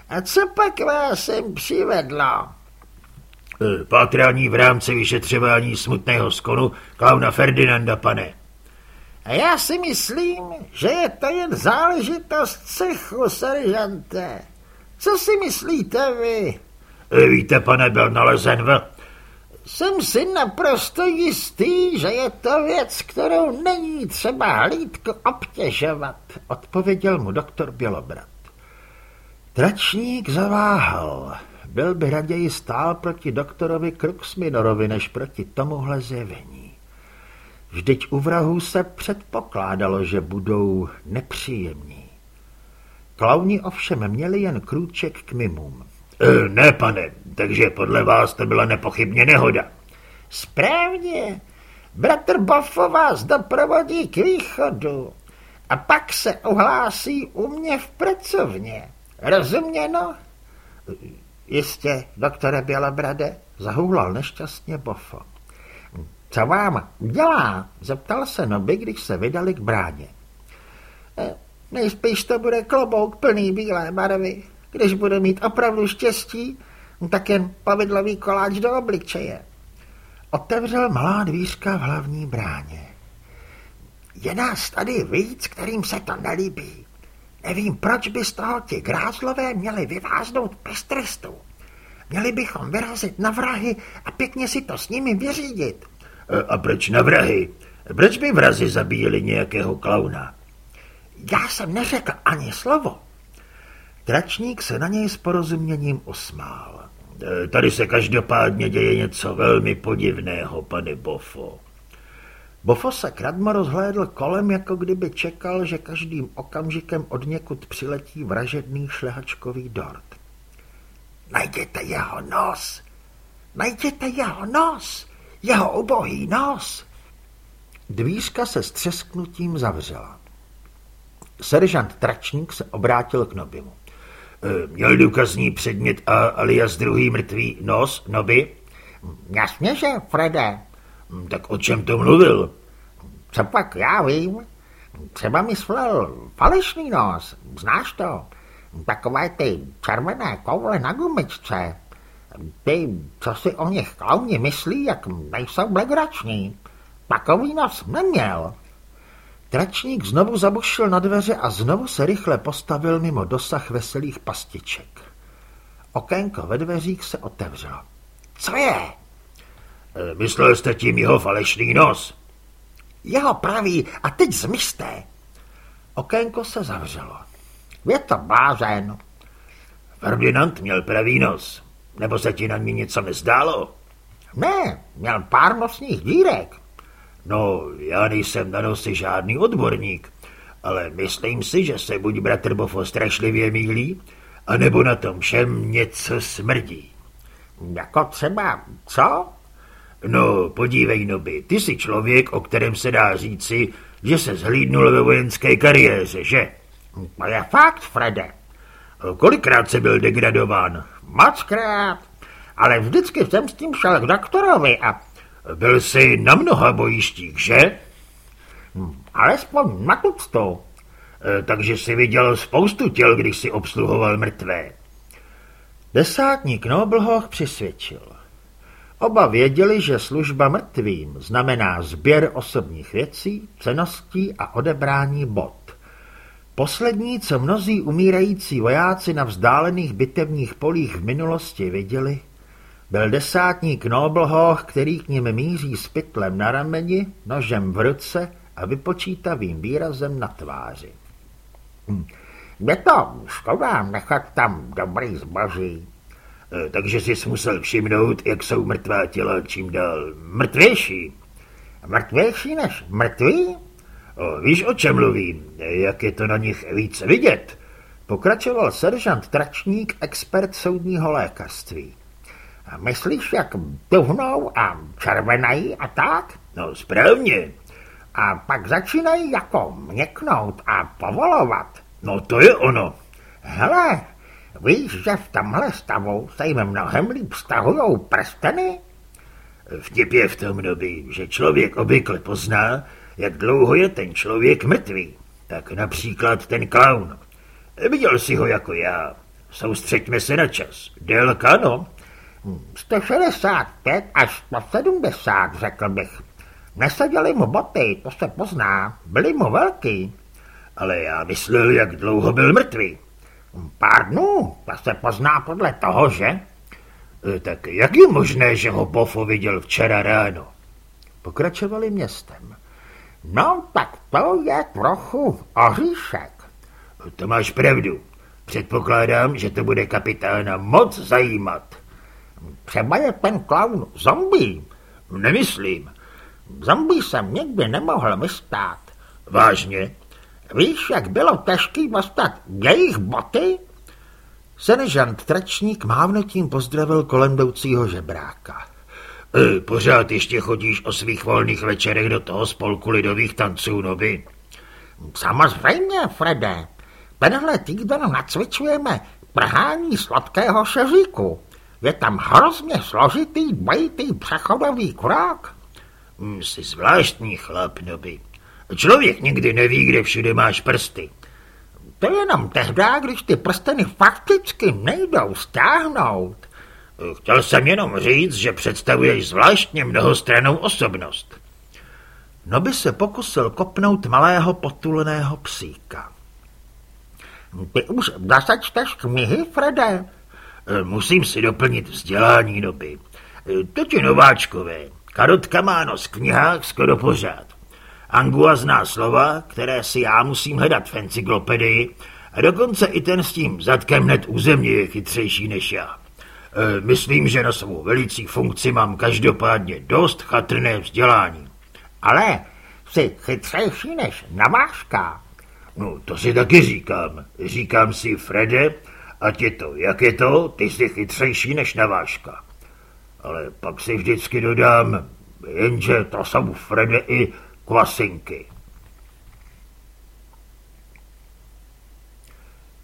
A co pak vás sem přivedlo? E, pátrání v rámci vyšetřování smutného skonu klauna Ferdinanda, pane. A já si myslím, že je to jen záležitost cechu, seržante. Co si myslíte vy? E, víte, pane, byl nalezen v... Jsem si naprosto jistý, že je to věc, kterou není třeba hlídko obtěžovat, odpověděl mu doktor Bělobrat. Tračník zaváhal. Byl by raději stál proti doktorovi Kruxminorovi, než proti tomuhle zjevení. Vždyť u vrahů se předpokládalo, že budou nepříjemní. Klauni ovšem měli jen krůček k mimům. E, ne, pane, takže podle vás to byla nepochybně nehoda. Správně. Bratr Boffo vás doprovodí k východu a pak se ohlásí u mě v pracovně. Rozuměno? Jistě, doktore Bělobrade, zahůlal nešťastně Bofo. Co vám dělá? Zeptal se Noby, když se vydali k bráně. E, nejspíš to bude klobouk plný bílé barvy. Když budu mít opravdu štěstí, tak jen pavidlový koláč do obličeje. Otevřel malá dvířka v hlavní bráně. Je nás tady víc, kterým se to nelíbí. Nevím, proč by z toho ti grázlové měli vyváznout bez trestu. Měli bychom vyrazit na vrahy a pěkně si to s nimi vyřídit. A proč na vrahy? Proč by vrazi zabíjeli nějakého klauna? Já jsem neřekl ani slovo. Tračník se na něj s porozuměním usmál. E, tady se každopádně děje něco velmi podivného, pane Bofo. Bofo se kradmo rozhlédl kolem, jako kdyby čekal, že každým okamžikem od někud přiletí vražedný šlehačkový dort. Najděte jeho nos! Najděte jeho nos! Jeho ubohý nos! Dvířka se s třesknutím zavřela. Seržant Tračník se obrátil k Nobimu. E, měl důkazní předmět a alias druhý mrtvý nos, Noby? Jasně, že, Frede. Hm, tak o čem to mluvil? Co pak já vím? Třeba myslel falešný nos, znáš to? Takové ty červené koule na gumičce. Ty, co si o nich klauni myslí, jak nejsou legrační. Takový nos neměl. Tračník znovu zabušil na dveře a znovu se rychle postavil mimo dosah veselých pastiček. Okénko ve dveřích se otevřelo. Co je? E, myslel jste tím jeho falešný nos? Jeho pravý a teď zmizte. Okénko se zavřelo. Je to blázen. Ferdinand měl pravý nos. Nebo se ti na ní něco nezdálo? Ne, měl pár nosních dírek. No, já nejsem na nosy žádný odborník, ale myslím si, že se buď bratr Bofo strašlivě mílí, anebo na tom všem něco smrdí. Jako třeba co? No, podívej, Noby, ty jsi člověk, o kterém se dá říci, že se zhlídnul ve vojenské kariéře, že? To je fakt, Frede. Kolikrát se byl degradován? Mockrát, ale vždycky jsem s tím šel k doktorovi a... Byl jsi na mnoha bojištích, že? Hm, alespoň na tuctu. E, takže jsi viděl spoustu těl, když si obsluhoval mrtvé. Desátník Noblhoch přisvědčil. Oba věděli, že služba mrtvým znamená sběr osobních věcí, ceností a odebrání bod. Poslední, co mnozí umírající vojáci na vzdálených bitevních polích v minulosti viděli, byl desátník Noblhoch, který k ním míří s pytlem na rameni, nožem v ruce a vypočítavým výrazem na tváři. Hm. Je to škoda nechat tam dobrý zboží. E, takže jsi musel všimnout, jak jsou mrtvá těla čím dál mrtvější. Mrtvější než mrtví? Víš, o čem mluvím? Jak je to na nich víc vidět? Pokračoval seržant Tračník, expert soudního lékařství. A myslíš, jak tuhnou a červenají a tak? No, správně. A pak začínají jako měknout a povolovat. No, to je ono. Hele, víš, že v tomhle stavu se jim mnohem líp stahujou prsteny? Vtip je v tom, doby, že člověk obvykle pozná, jak dlouho je ten člověk mrtvý. Tak například ten klaun. Viděl si ho jako já. Soustřeďme se na čas. Délka, no. 165 až 170, řekl bych. Neseděli mu boty, to se pozná. Byli mu velký. Ale já myslel, jak dlouho byl mrtvý. Pár dnů, to se pozná podle toho, že? E, tak jak je možné, že ho Bofo viděl včera ráno? Pokračovali městem. No, tak to je trochu oříšek. To máš pravdu. Předpokládám, že to bude kapitána moc zajímat. Třeba je ten klaun zombie. Nemyslím. Zombie jsem nikdy nemohl vystát. Vážně? Víš, jak bylo těžký dostat jejich boty? Seržant Tračník mávnutím pozdravil kolem jdoucího žebráka. E, pořád ještě chodíš o svých volných večerech do toho spolku lidových tanců, noby? Samozřejmě, Frede. Tenhle týden nacvičujeme prhání sladkého šeříku. Je tam hrozně složitý, dvojitý přechodový krok. Hmm, jsi zvláštní chlap, noby. Člověk nikdy neví, kde všude máš prsty. To je jenom tehdy, když ty prsteny fakticky nejdou stáhnout. Chtěl jsem jenom říct, že představuješ zvláštně mnohostranou osobnost. Noby se pokusil kopnout malého potuleného psíka. Ty už zase čteš knihy, Frede? Musím si doplnit vzdělání, Noby. To ti nováčkové. Karotka má nos v knihách skoro pořád. Angua zná slova, které si já musím hledat v encyklopedii a dokonce i ten s tím zadkem hned u země je chytřejší než já. E, myslím, že na svou velicí funkci mám každopádně dost chatrné vzdělání. Ale jsi chytřejší než navážka. No, to si taky říkám. Říkám si, Frede, ať je to, jak je to, ty jsi chytřejší než navážka. Ale pak si vždycky dodám, jenže to jsou Frede i kvasinky.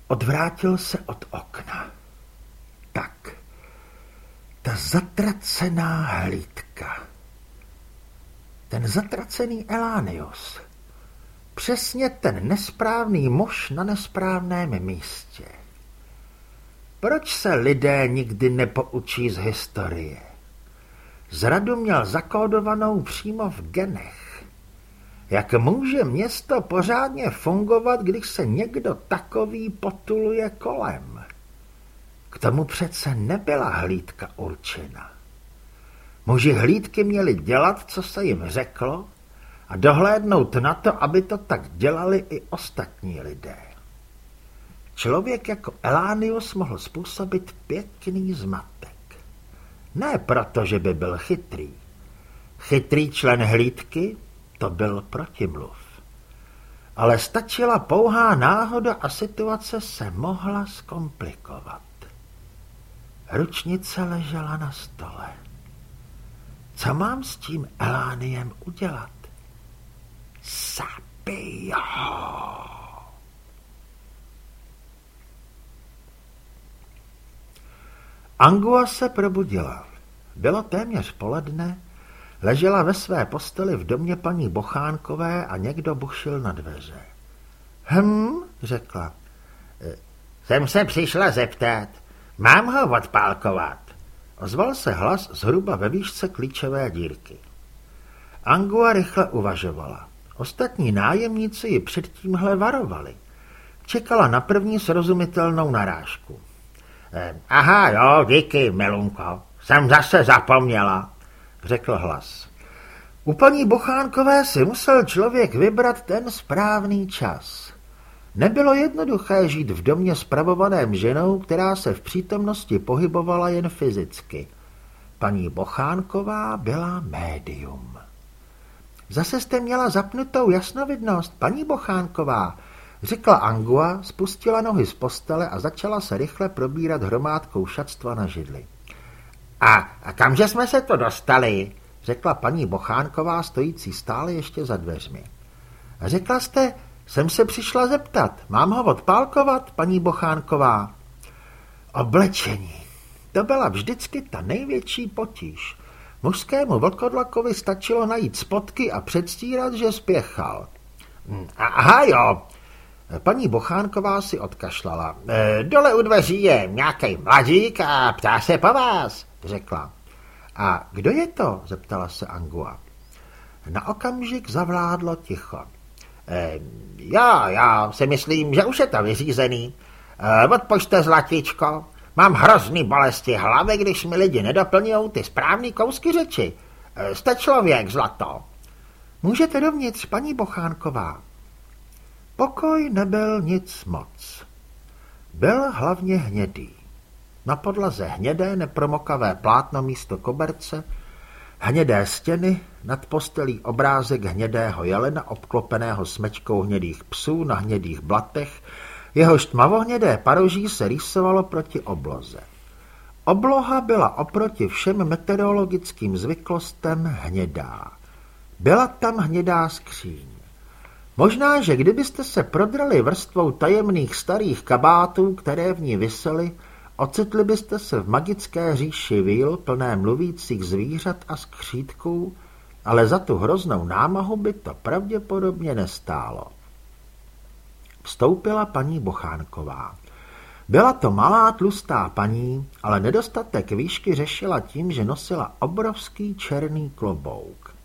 Odvrátil se od okna. Ta zatracená hlídka. Ten zatracený Elánios. Přesně ten nesprávný muž na nesprávném místě. Proč se lidé nikdy nepoučí z historie? Zradu měl zakódovanou přímo v genech. Jak může město pořádně fungovat, když se někdo takový potuluje kolem? K tomu přece nebyla hlídka určena. Muži hlídky měli dělat, co se jim řeklo, a dohlédnout na to, aby to tak dělali i ostatní lidé. Člověk jako Elánius mohl způsobit pěkný zmatek. Ne proto, že by byl chytrý. Chytrý člen hlídky to byl protimluv. Ale stačila pouhá náhoda a situace se mohla zkomplikovat. Ručnice ležela na stole. Co mám s tím Elániem udělat? Zabij ho! Angua se probudila. Bylo téměř poledne, ležela ve své posteli v domě paní Bochánkové a někdo bušil na dveře. Hm, řekla. Jsem se přišla zeptat. Mám ho odpálkovat. Ozval se hlas zhruba ve výšce klíčové dírky. Angua rychle uvažovala. Ostatní nájemníci ji před tímhle varovali. Čekala na první srozumitelnou narážku. Eh, aha, jo, díky, Melunko. Jsem zase zapomněla, řekl hlas. U paní Bochánkové si musel člověk vybrat ten správný čas. Nebylo jednoduché žít v domě spravovaném ženou, která se v přítomnosti pohybovala jen fyzicky. Paní Bochánková byla médium. Zase jste měla zapnutou jasnovidnost, paní Bochánková, řekla Angua, spustila nohy z postele a začala se rychle probírat hromádkou šatstva na židli. A, a kamže jsme se to dostali? řekla paní Bochánková, stojící stále ještě za dveřmi. Řekla jste, jsem se přišla zeptat, mám ho odpálkovat, paní Bochánková? Oblečení. To byla vždycky ta největší potíž. Mužskému vlkodlakovi stačilo najít spotky a předstírat, že spěchal. Hm, aha jo, Paní Bochánková si odkašlala. E, dole u dveří je nějaký mladík a ptá se po vás, řekla. A kdo je to? zeptala se Angua. Na okamžik zavládlo ticho. E, já, já si myslím, že už je to vyřízený. E, odpočte zlatíčko. Mám hrozný bolesti hlavy, když mi lidi nedoplňují ty správný kousky řeči. E, jste člověk, zlato. Můžete dovnitř, paní Bochánková. Pokoj nebyl nic moc. Byl hlavně hnědý. Na podlaze hnědé nepromokavé plátno místo koberce, hnědé stěny, nad postelí obrázek hnědého jelena obklopeného smečkou hnědých psů na hnědých blatech, jehož tmavohnědé paroží se rýsovalo proti obloze. Obloha byla oproti všem meteorologickým zvyklostem hnědá. Byla tam hnědá skříň. Možná, že kdybyste se prodrali vrstvou tajemných starých kabátů, které v ní visely, ocitli byste se v magické říši víl plné mluvících zvířat a skřítků, ale za tu hroznou námahu by to pravděpodobně nestálo. Vstoupila paní Bochánková. Byla to malá tlustá paní, ale nedostatek výšky řešila tím, že nosila obrovský černý klobouk.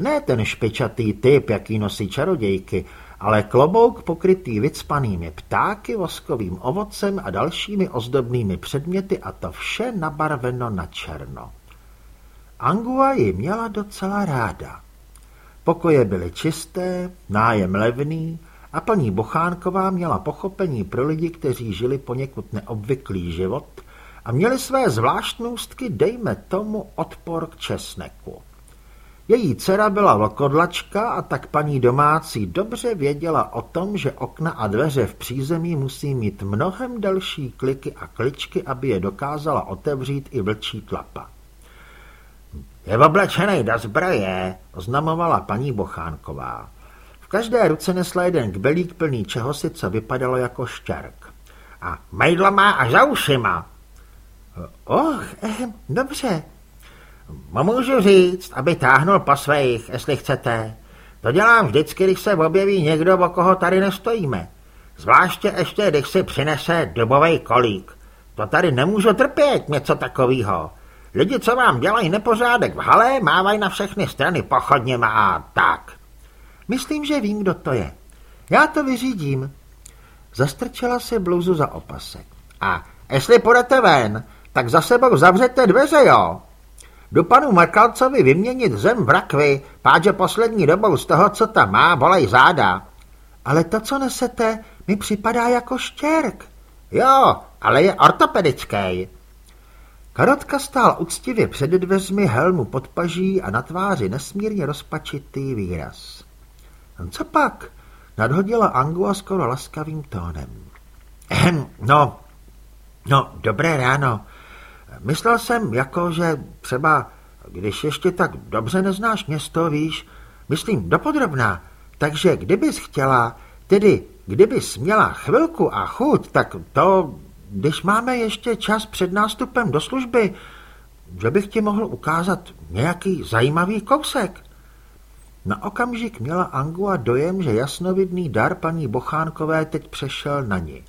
Ne ten špičatý typ, jaký nosí čarodějky, ale klobouk pokrytý vycpanými ptáky, voskovým ovocem a dalšími ozdobnými předměty a to vše nabarveno na černo. Angua ji měla docela ráda. Pokoje byly čisté, nájem levný a paní Bochánková měla pochopení pro lidi, kteří žili poněkud neobvyklý život a měli své zvláštnostky, dejme tomu, odpor k česneku. Její dcera byla lokodlačka a tak paní domácí dobře věděla o tom, že okna a dveře v přízemí musí mít mnohem delší kliky a kličky, aby je dokázala otevřít i vlčí tlapa. Je oblečený do zbroje, oznamovala paní Bochánková. V každé ruce nesla jeden kbelík plný čehosi, co vypadalo jako šťark. A mejdlo má až za ušima. Och, eh, dobře, Můžu říct, aby táhnul po svých, jestli chcete. To dělám vždycky, když se objeví někdo, o koho tady nestojíme. Zvláště ještě, když si přinese dubový kolík. To tady nemůžu trpět, něco takového. Lidi, co vám dělají nepořádek v hale, mávají na všechny strany pochodněma a tak. Myslím, že vím, kdo to je. Já to vyřídím. Zastrčila si bluzu za opasek. A jestli půjdete ven, tak za sebou zavřete dveře, jo? Jdu panu Merkalcovi vyměnit zem v rakvi, páče poslední dobou z toho, co tam má, bolej záda. Ale to, co nesete, mi připadá jako štěrk. Jo, ale je ortopedický. Karotka stál uctivě před dveřmi helmu pod paží a na tváři nesmírně rozpačitý výraz. Co pak? Nadhodila Angua skoro laskavým tónem. Ehm, no, no, dobré ráno. Myslel jsem, jako, že třeba, když ještě tak dobře neznáš město, víš, myslím dopodrobná, takže kdybys chtěla, tedy kdybys měla chvilku a chuť, tak to, když máme ještě čas před nástupem do služby, že bych ti mohl ukázat nějaký zajímavý kousek. Na okamžik měla Angua dojem, že jasnovidný dar paní Bochánkové teď přešel na ní.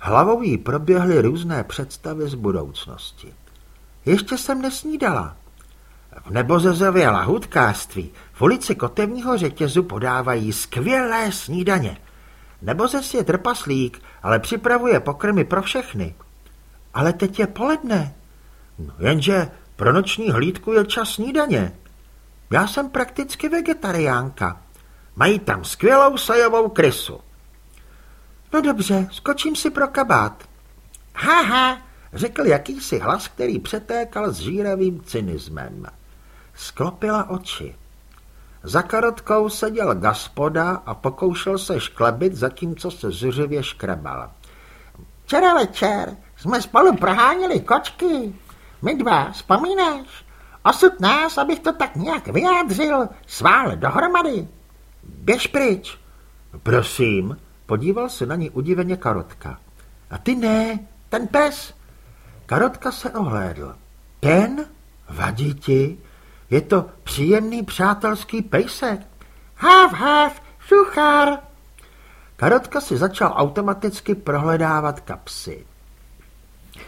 Hlavou jí proběhly různé představy z budoucnosti. Ještě jsem nesnídala. V Nebozezově lahutkářství v ulici Kotevního řetězu podávají skvělé snídaně. Nebozes je trpaslík, ale připravuje pokrmy pro všechny. Ale teď je poledne. No, jenže pro noční hlídku je čas snídaně. Já jsem prakticky vegetariánka. Mají tam skvělou sojovou krysu. No dobře, skočím si pro kabát. Haha, řekl jakýsi hlas, který přetékal s žíravým cynismem. Sklopila oči. Za karotkou seděl gaspoda a pokoušel se šklebit, zatímco se zuřivě škrabal. Včera večer jsme spolu proháněli kočky. My dva, vzpomínáš? Osud nás, abych to tak nějak vyjádřil, svál dohromady. Běž pryč. Prosím, podíval se na ní udiveně Karotka. A ty ne, ten pes. Karotka se ohlédl. Ten? Vadí ti? Je to příjemný přátelský pejsek. Hav, hav, suchar. Karotka si začal automaticky prohledávat kapsy.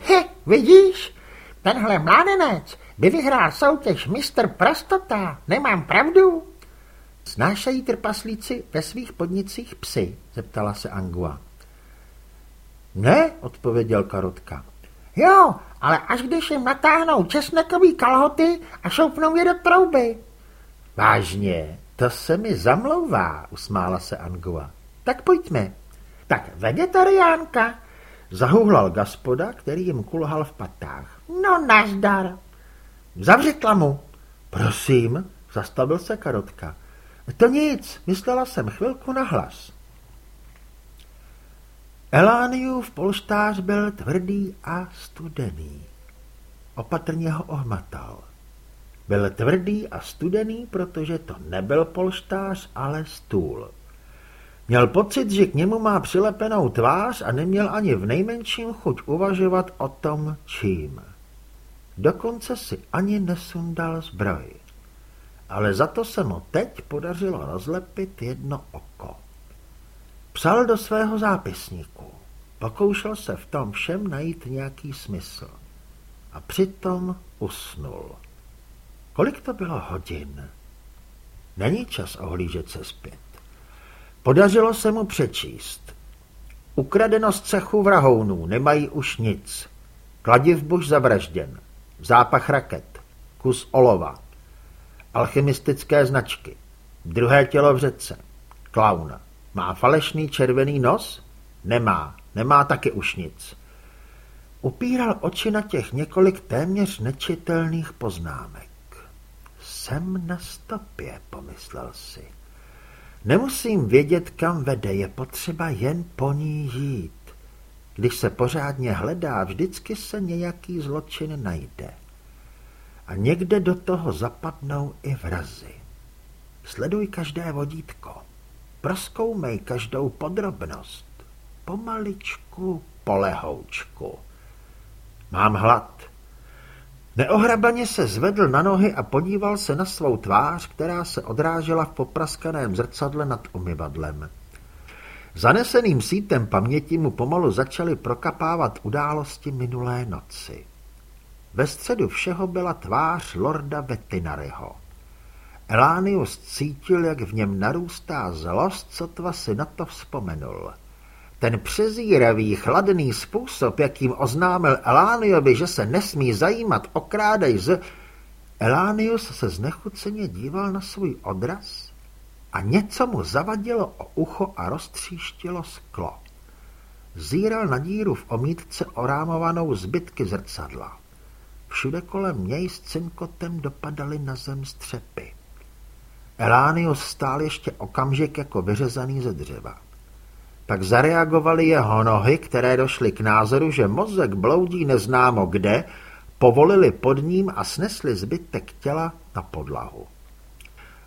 He, vidíš, tenhle mládenec by vyhrál soutěž Mr. Prostota, nemám pravdu? Snášejí trpaslíci ve svých podnicích psy, zeptala se Angua. Ne, odpověděl Karotka. Jo, ale až když jim natáhnou česnekový kalhoty a šoupnou je do trouby. Vážně, to se mi zamlouvá, usmála se Angua. Tak pojďme. Tak vegetariánka, zahuhlal gaspoda, který jim kulhal v patách. No nazdar. Zavři klamu. Prosím, zastavil se Karotka. To nic, myslela jsem chvilku na hlas. Elániův polštář byl tvrdý a studený. Opatrně ho ohmatal. Byl tvrdý a studený, protože to nebyl polštář, ale stůl. Měl pocit, že k němu má přilepenou tvář a neměl ani v nejmenším chuť uvažovat o tom, čím. Dokonce si ani nesundal zbroj. Ale za to se mu teď podařilo rozlepit jedno oko. Psal do svého zápisníku. Pokoušel se v tom všem najít nějaký smysl. A přitom usnul. Kolik to bylo hodin? Není čas ohlížet se zpět. Podařilo se mu přečíst. Ukradeno z cechu vrahounů, nemají už nic. Kladiv buš zavražděn. Zápach raket. Kus olova. Alchemistické značky. Druhé tělo v řece. Klauna. Má falešný červený nos? Nemá. Nemá taky už nic. Upíral oči na těch několik téměř nečitelných poznámek. Jsem na stopě, pomyslel si. Nemusím vědět, kam vede, je potřeba jen po ní jít. Když se pořádně hledá, vždycky se nějaký zločin najde. A někde do toho zapadnou i vrazy. Sleduj každé vodítko. Proskoumej každou podrobnost. Pomaličku, polehoučku. Mám hlad. Neohrabaně se zvedl na nohy a podíval se na svou tvář, která se odrážela v popraskaném zrcadle nad umyvadlem. Zaneseným sítem paměti mu pomalu začaly prokapávat události minulé noci. Ve středu všeho byla tvář lorda Vetinaryho. Elánius cítil, jak v něm narůstá zlost, sotva si na to vzpomenul. Ten přezíravý, chladný způsob, jakým oznámil Elániovi, že se nesmí zajímat o krádej z... Elánius se znechuceně díval na svůj odraz a něco mu zavadilo o ucho a roztříštilo sklo. Zíral na díru v omítce orámovanou zbytky zrcadla. Všude kolem něj s cinkotem dopadaly na zem střepy. Elánius stál ještě okamžik jako vyřezaný ze dřeva. Pak zareagovaly jeho nohy, které došly k názoru, že mozek bloudí neznámo kde, povolili pod ním a snesli zbytek těla na podlahu.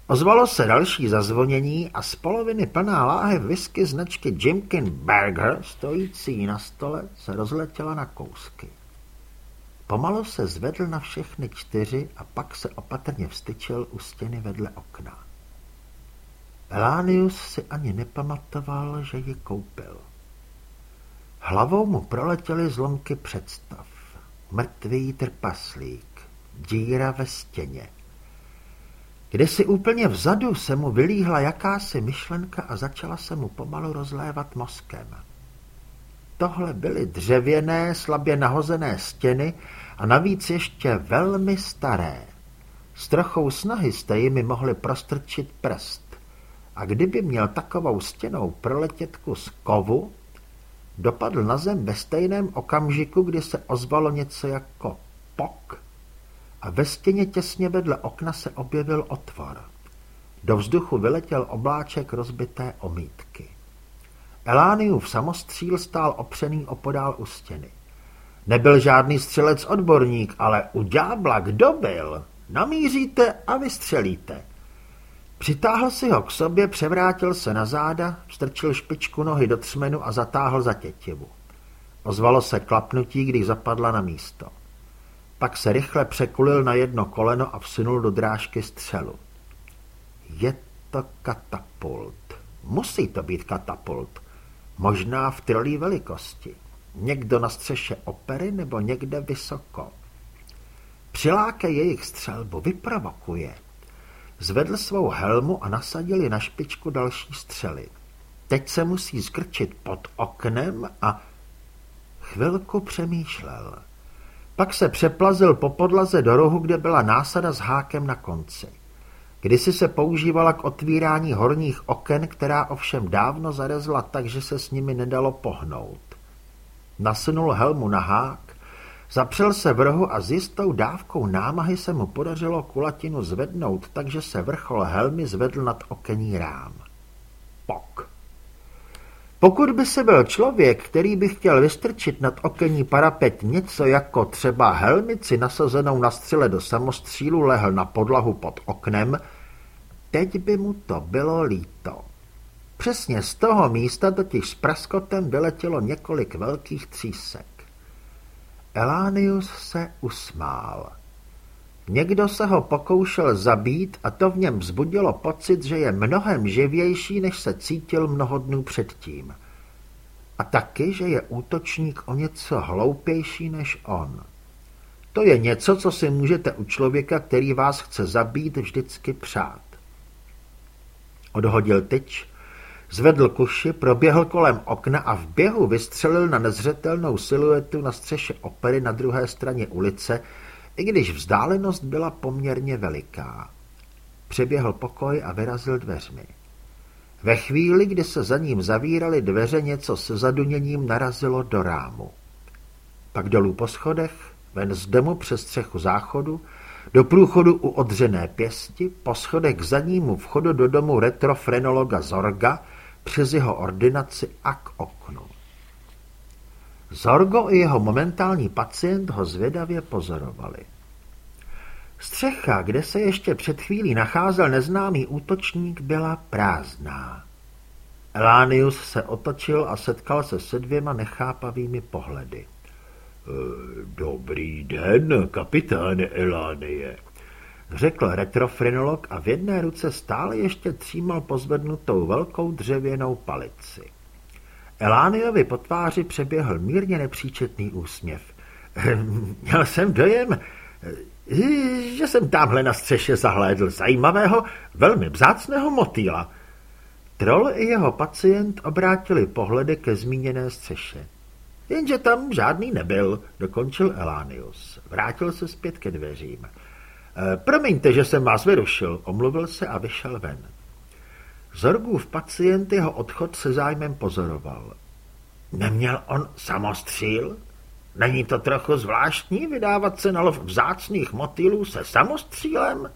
Ozvalo se další zazvonění a z poloviny plná láhev whisky značky Jimkin Berger, stojící na stole, se rozletěla na kousky. Pomalu se zvedl na všechny čtyři a pak se opatrně vstyčil u stěny vedle okna. Elánius si ani nepamatoval, že ji koupil. Hlavou mu proletěly zlomky představ. Mrtvý trpaslík. Díra ve stěně. Kde si úplně vzadu se mu vylíhla jakási myšlenka a začala se mu pomalu rozlévat mozkem. Tohle byly dřevěné, slabě nahozené stěny a navíc ještě velmi staré. S trochou snahy jste jimi mohli prostrčit prst. A kdyby měl takovou stěnou proletět kus kovu, dopadl na zem ve stejném okamžiku, kdy se ozvalo něco jako pok a ve stěně těsně vedle okna se objevil otvor. Do vzduchu vyletěl obláček rozbité omítky. Elániův samostříl stál opřený opodál u stěny. Nebyl žádný střelec odborník, ale u ďábla kdo byl? Namíříte a vystřelíte. Přitáhl si ho k sobě, převrátil se na záda, strčil špičku nohy do třmenu a zatáhl za tětivu. Ozvalo se klapnutí, když zapadla na místo. Pak se rychle překulil na jedno koleno a vsunul do drážky střelu. Je to katapult. Musí to být katapult. Možná v trolí velikosti. Někdo na střeše opery nebo někde vysoko. Přiláke jejich střelbu, vyprovokuje. Zvedl svou helmu a nasadil ji na špičku další střely. Teď se musí skrčit pod oknem a... Chvilku přemýšlel. Pak se přeplazil po podlaze do rohu, kde byla násada s hákem na konci. Kdysi se používala k otvírání horních oken, která ovšem dávno zarezla tak, že se s nimi nedalo pohnout. Nasunul helmu na hák, zapřel se v rohu a s jistou dávkou námahy se mu podařilo kulatinu zvednout, takže se vrchol helmy zvedl nad okenní rám. Pok. Pokud by se byl člověk, který by chtěl vystrčit nad okenní parapet něco jako třeba helmici nasazenou na střele do samostřílu lehl na podlahu pod oknem, teď by mu to bylo líto. Přesně z toho místa totiž s praskotem vyletělo několik velkých třísek. Elánius se usmál. Někdo se ho pokoušel zabít a to v něm vzbudilo pocit, že je mnohem živější, než se cítil mnoho dnů předtím. A taky, že je útočník o něco hloupější než on. To je něco, co si můžete u člověka, který vás chce zabít, vždycky přát. Odhodil tyč, zvedl kuši, proběhl kolem okna a v běhu vystřelil na nezřetelnou siluetu na střeše opery na druhé straně ulice, i když vzdálenost byla poměrně veliká. Přeběhl pokoj a vyrazil dveřmi. Ve chvíli, kdy se za ním zavíraly dveře, něco se zaduněním narazilo do rámu. Pak dolů po schodech, ven z domu přes střechu záchodu, do průchodu u odřené pěsti, po schodech k zadnímu vchodu do domu retrofrenologa Zorga, přes jeho ordinaci a k oknu. Zorgo i jeho momentální pacient ho zvědavě pozorovali. Střecha, kde se ještě před chvílí nacházel neznámý útočník, byla prázdná. Elánius se otočil a setkal se se dvěma nechápavými pohledy. E, dobrý den, kapitáne Elánie, řekl retrofrenolog a v jedné ruce stále ještě třímal pozvednutou velkou dřevěnou palici. Elániovi po tváři přeběhl mírně nepříčetný úsměv. Měl jsem dojem, že jsem tamhle na střeše zahlédl zajímavého, velmi vzácného motýla. Troll i jeho pacient obrátili pohledy ke zmíněné střeše. Jenže tam žádný nebyl, dokončil Elánius. Vrátil se zpět ke dveřím. E, promiňte, že jsem vás vyrušil, omluvil se a vyšel ven. Zorgův pacient jeho odchod se zájmem pozoroval. Neměl on samostříl? Není to trochu zvláštní vydávat se na lov vzácných motýlů se samostřílem?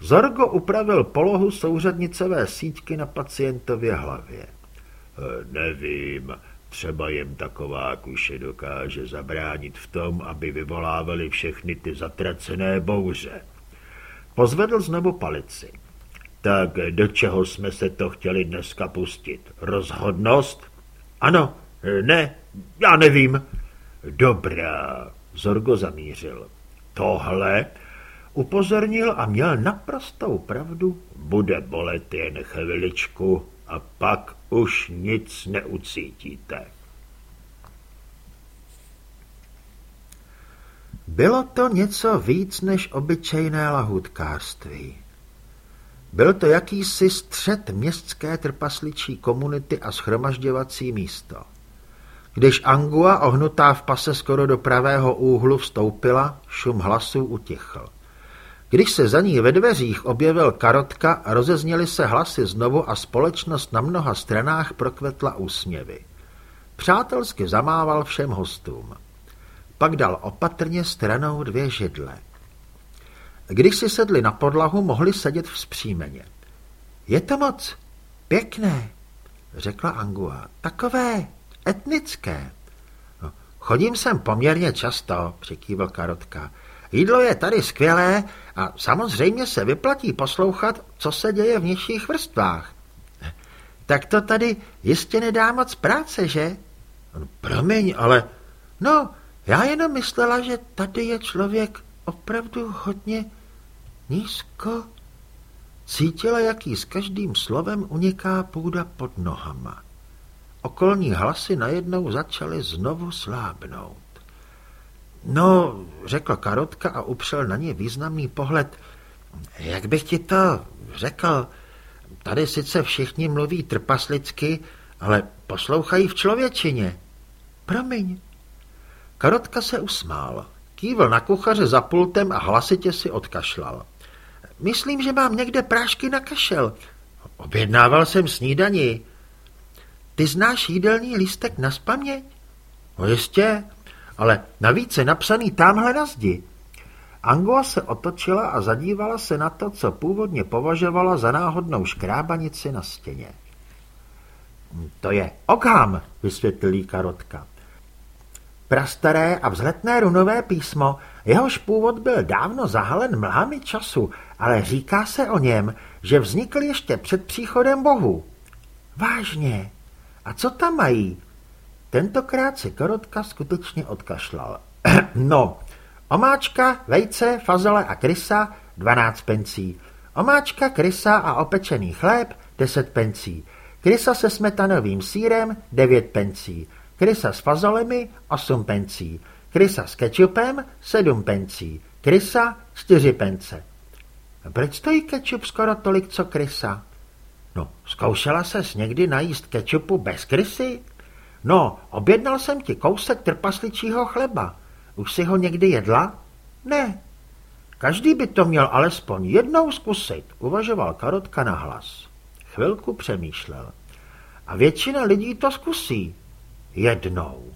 Zorgo upravil polohu souřadnicové síťky na pacientově hlavě. E, nevím, třeba jen taková kuše dokáže zabránit v tom, aby vyvolávali všechny ty zatracené bouře. Pozvedl znovu palici. Tak do čeho jsme se to chtěli dneska pustit? Rozhodnost? Ano, ne, já nevím. Dobrá, Zorgo zamířil. Tohle upozornil a měl naprostou pravdu. Bude bolet jen chviličku a pak už nic neucítíte. Bylo to něco víc než obyčejné lahutkářství. Byl to jakýsi střed městské trpasličí komunity a schromažďovací místo. Když Angua, ohnutá v pase skoro do pravého úhlu, vstoupila, šum hlasů utichl. Když se za ní ve dveřích objevil karotka, rozezněly se hlasy znovu a společnost na mnoha stranách prokvetla úsměvy. Přátelsky zamával všem hostům. Pak dal opatrně stranou dvě židle. Když si sedli na podlahu, mohli sedět vzpřímeně. Je to moc pěkné, řekla Angua. Takové etnické. No, chodím sem poměrně často, přikývil Karotka. Jídlo je tady skvělé a samozřejmě se vyplatí poslouchat, co se děje v nižších vrstvách. Tak to tady jistě nedá moc práce, že? No, promiň, ale... No, já jenom myslela, že tady je člověk opravdu hodně nízko. Cítila, jaký s každým slovem uniká půda pod nohama. Okolní hlasy najednou začaly znovu slábnout. No, řekl Karotka a upřel na ně významný pohled. Jak bych ti to řekl? Tady sice všichni mluví trpaslicky, ale poslouchají v člověčině. Promiň. Karotka se usmál. Kývl na kuchaře za pultem a hlasitě si odkašlal. Myslím, že mám někde prášky na kašel. Objednával jsem snídani. Ty znáš jídelní lístek na spaměť? No jistě, ale navíc je napsaný tamhle na zdi. Angua se otočila a zadívala se na to, co původně považovala za náhodnou škrábanici na stěně. To je Ogham, vysvětlil Karotka. Prastaré a vzletné runové písmo, jehož původ byl dávno zahalen mlhami času, ale říká se o něm, že vznikl ještě před příchodem bohu. Vážně. A co tam mají? Tentokrát si Korotka skutečně odkašlal. no, omáčka, vejce, fazole a krysa 12 pencí. Omáčka, krysa a opečený chléb 10 pencí. Krysa se smetanovým sírem 9 pencí. Krysa s fazolemi 8 pencí. Krysa s kečupem 7 pencí. Krysa 4 pence. Proč stojí kečup skoro tolik, co krysa? No, zkoušela ses někdy najíst kečupu bez krysy? No, objednal jsem ti kousek trpasličího chleba. Už si ho někdy jedla? Ne. Každý by to měl alespoň jednou zkusit, uvažoval Karotka na hlas. Chvilku přemýšlel. A většina lidí to zkusí. Jednou.